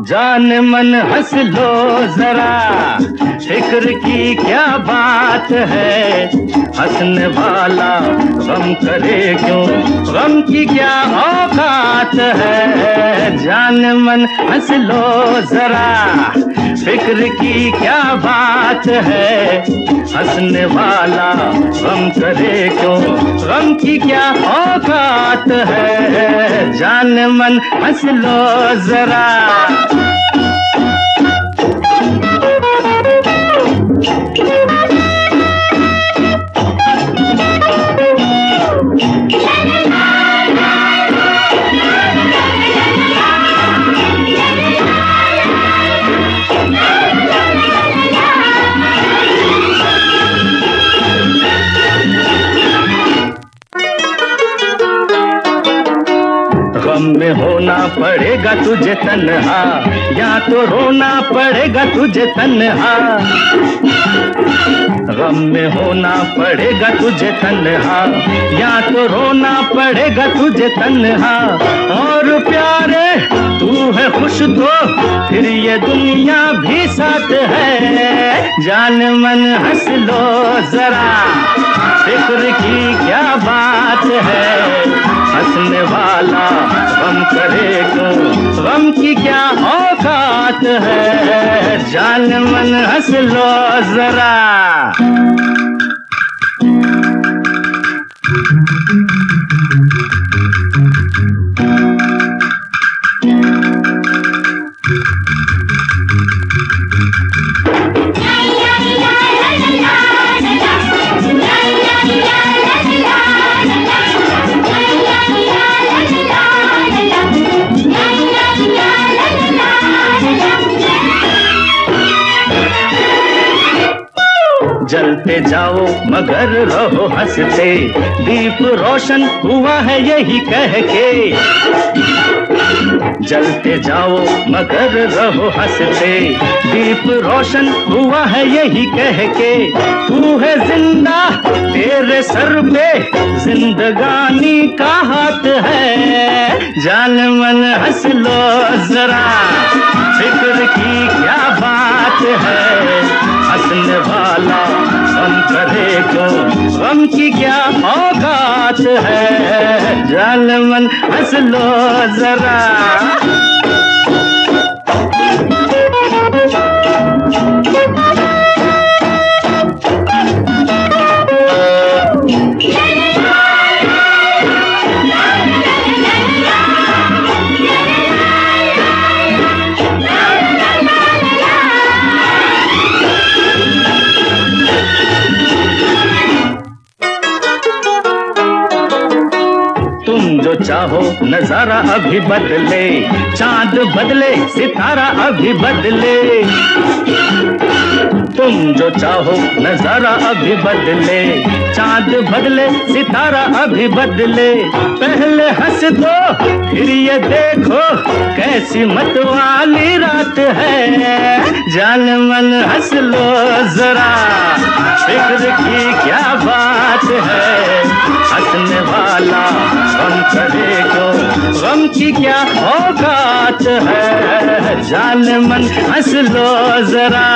जान मन हंस लो जरा। फ़िक्र की क्या बात है? हंसने वाला गम करे क्यों? गम की क्या औकात है? जान मन हंस लो जरा। फ़िक्र की क्या बात है? हंसने वाला गम करे क्यों? गम की क्या औकात है? जान मन हंस लो जरा। गम में होना पड़ेगा तुझे तन्हा, या तो रोना पड़ेगा तुझे तन्हा। गम में होना पड़ेगा तुझे तन्हा, या तो रोना पड़ेगा तुझे तन्हा। और प्यारे, तू है खुश तो फिर ये दुनिया भी साथ है। जान मन हंस लो जरा, फ़िक्र की क्या बात है। हंसने वाला गम करे क्यों गम की क्या औकात है? जान मन हंस लो जरा। जलते जाओ, मगर रहो हँसते। दीप रोशन हुआ है यही कह के। जलते जाओ, मगर रहो हँसते। दीप रोशन हुआ है यही कह के। तू है ज़िंदा, तेरे सर पे जिंदगानी का हाथ है। जान मन हंस लो जरा, फ़िक्र की क्या बात है? हंसने वाला करे को। गम की क्या औकात है? जाल मन हंस लो जरा। चाहो नज़ारा अभी बदले चाँद बदले सितारा अभी बदले। तुम जो चाहो, नज़ारा अभी बदले। चाँद बदले, सितारा अभी बदले। पहले हंस दो, फिर ये देखो, कैसी मत वाली रात है। जान मन हंस लो जरा, फ़िक्र की क्या बात है। हंसने वाला हम करे क्यों गम की क्या औकात है? जाल मन हंस लो जरा।